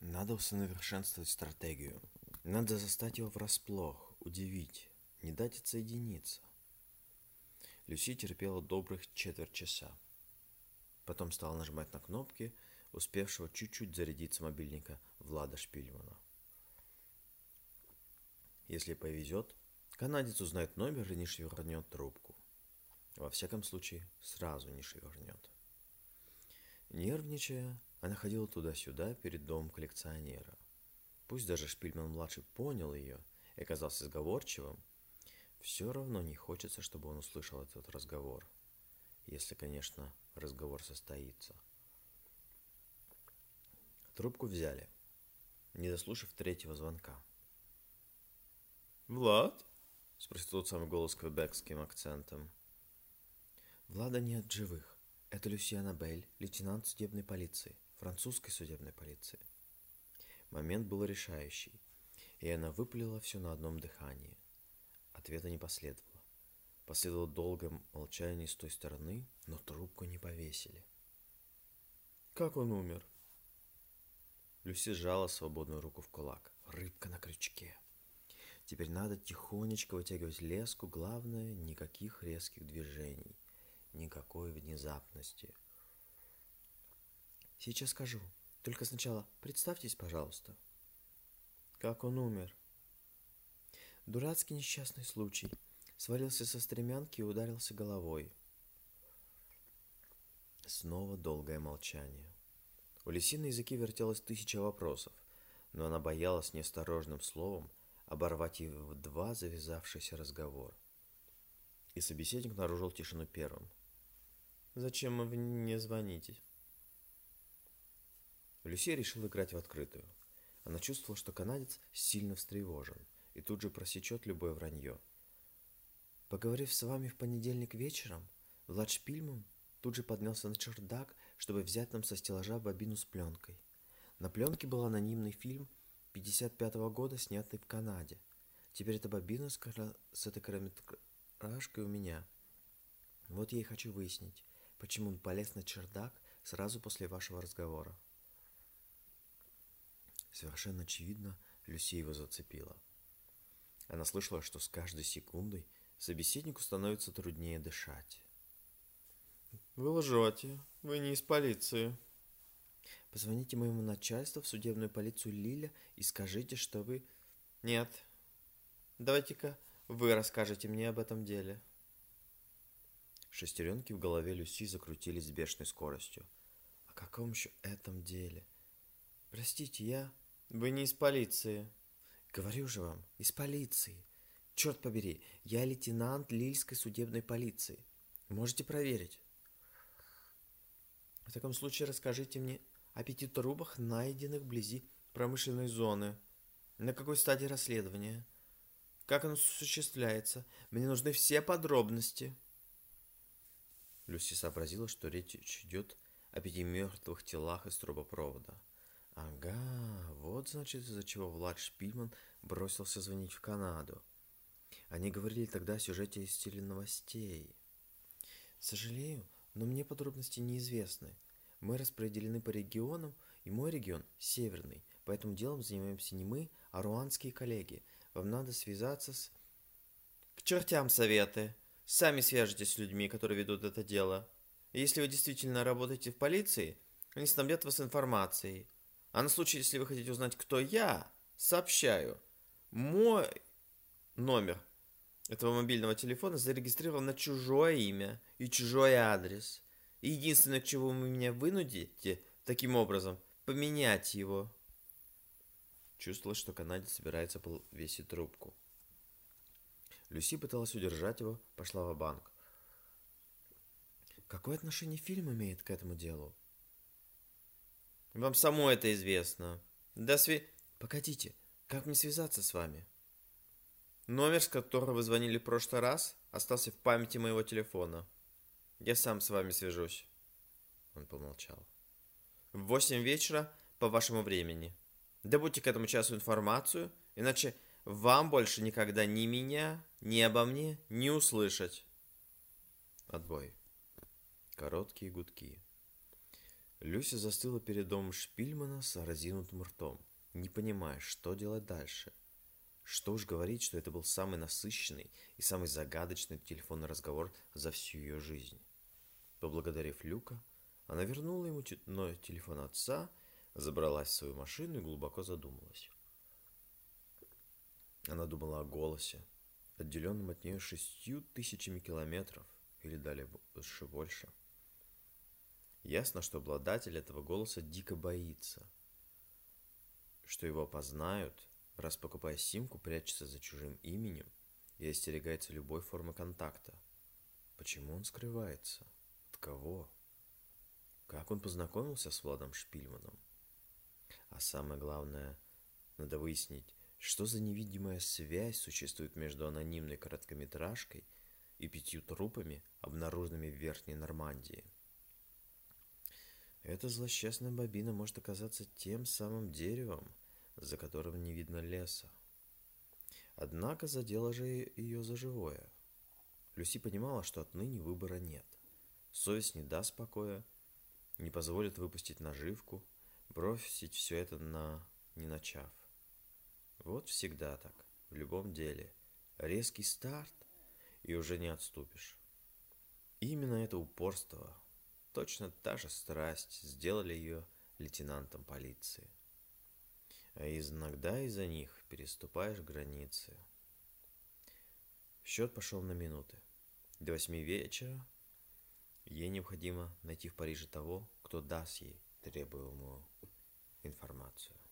Надо усовершенствовать стратегию. Надо застать его врасплох, удивить, не дать отсоединиться. Люси терпела добрых четверть часа. Потом стала нажимать на кнопки, успевшего чуть-чуть зарядиться мобильника Влада Шпильмана. Если повезет, канадец узнает номер и не швырнет трубку. Во всяком случае, сразу не швырнет. Нервничая, она ходила туда-сюда перед домом коллекционера. Пусть даже Шпильман-младший понял ее и оказался сговорчивым, все равно не хочется, чтобы он услышал этот разговор. Если, конечно, разговор состоится. Трубку взяли, не дослушав третьего звонка. «Влад?» — спросил тот самый голос квебекским акцентом. «Влада нет живых. Это Люсиана Бель, лейтенант судебной полиции, французской судебной полиции». Момент был решающий, и она выпалила все на одном дыхании. Ответа не последовало. Последовало долгое молчание с той стороны, но трубку не повесили. «Как он умер?» Люси сжала свободную руку в кулак. Рыбка на крючке. Теперь надо тихонечко вытягивать леску, главное, никаких резких движений, никакой внезапности. Сейчас скажу. Только сначала представьтесь, пожалуйста. Как он умер? Дурацкий несчастный случай. Свалился со стремянки и ударился головой. Снова долгое молчание. У Лиси на языке вертелось тысяча вопросов, но она боялась неосторожным словом оборвать в два завязавшийся разговор. И собеседник нарушил тишину первым. «Зачем вы мне звоните?» Люсия решила играть в открытую. Она чувствовала, что канадец сильно встревожен и тут же просечет любое вранье. Поговорив с вами в понедельник вечером, Влад Шпильман тут же поднялся на чердак, чтобы взять нам со стеллажа бобину с пленкой. На пленке был анонимный фильм 55 -го года, снятый в Канаде. Теперь эта бобина с, с этой короткометражкой у меня. Вот я и хочу выяснить, почему он полез на чердак сразу после вашего разговора. Совершенно очевидно, Люси его зацепила. Она слышала, что с каждой секундой собеседнику становится труднее дышать. «Вы лжете. Вы не из полиции». «Позвоните моему начальству в судебную полицию Лиля и скажите, что вы...» «Нет. Давайте-ка вы расскажете мне об этом деле». Шестеренки в голове Люси закрутились с бешеной скоростью. «О каком еще этом деле?» «Простите, я...» Вы не из полиции. Говорю же вам, из полиции. Черт побери, я лейтенант Лильской судебной полиции. Можете проверить. В таком случае расскажите мне о пяти трубах, найденных вблизи промышленной зоны. На какой стадии расследования? Как оно осуществляется? Мне нужны все подробности. Люси сообразила, что речь идет о пяти мертвых телах из трубопровода. Ага, вот значит из-за чего Влад Шпильман бросился звонить в Канаду. Они говорили тогда о сюжете из теленовостей. Сожалею, но мне подробности неизвестны. Мы распределены по регионам, и мой регион – северный, поэтому делом занимаемся не мы, а руанские коллеги. Вам надо связаться с... К чертям советы! Сами свяжитесь с людьми, которые ведут это дело. Если вы действительно работаете в полиции, они снабдят вас информацией. А на случай, если вы хотите узнать, кто я, сообщаю. Мой номер этого мобильного телефона зарегистрирован на чужое имя и чужой адрес. И единственное, к чему вы меня вынудите, таким образом, поменять его. Чувствовалось, что канадец собирается повесить трубку. Люси пыталась удержать его, пошла в банк Какое отношение фильм имеет к этому делу? Вам само это известно. До сви... Погодите, как мне связаться с вами? Номер, с которого вы звонили в прошлый раз, остался в памяти моего телефона. Я сам с вами свяжусь. Он помолчал. В восемь вечера по вашему времени. Добудьте к этому часу информацию, иначе вам больше никогда ни меня, ни обо мне не услышать. Отбой. Короткие гудки. Люся застыла перед домом Шпильмана с разинутым ртом, не понимая, что делать дальше. Что уж говорить, что это был самый насыщенный и самый загадочный телефонный разговор за всю ее жизнь. Поблагодарив Люка, она вернула ему телефон отца, забралась в свою машину и глубоко задумалась. Она думала о голосе, отделенном от нее шестью тысячами километров, или далее еще больше. Ясно, что обладатель этого голоса дико боится, что его опознают, раз покупая симку, прячется за чужим именем и остерегается любой формы контакта. Почему он скрывается? От кого? Как он познакомился с Владом Шпильманом? А самое главное, надо выяснить, что за невидимая связь существует между анонимной короткометражкой и пятью трупами, обнаруженными в Верхней Нормандии? Эта злосчастная бобина может оказаться тем самым деревом, за которым не видно леса. Однако задело же ее за живое. Люси понимала, что отныне выбора нет. Совесть не даст покоя, не позволит выпустить наживку, бросить все это на не начав. Вот всегда так, в любом деле. Резкий старт, и уже не отступишь. именно это упорство, точно та же страсть, сделали ее лейтенантом полиции. А иногда из-за них переступаешь границы. Счет пошел на минуты. До восьми вечера ей необходимо найти в Париже того, кто даст ей требуемую информацию.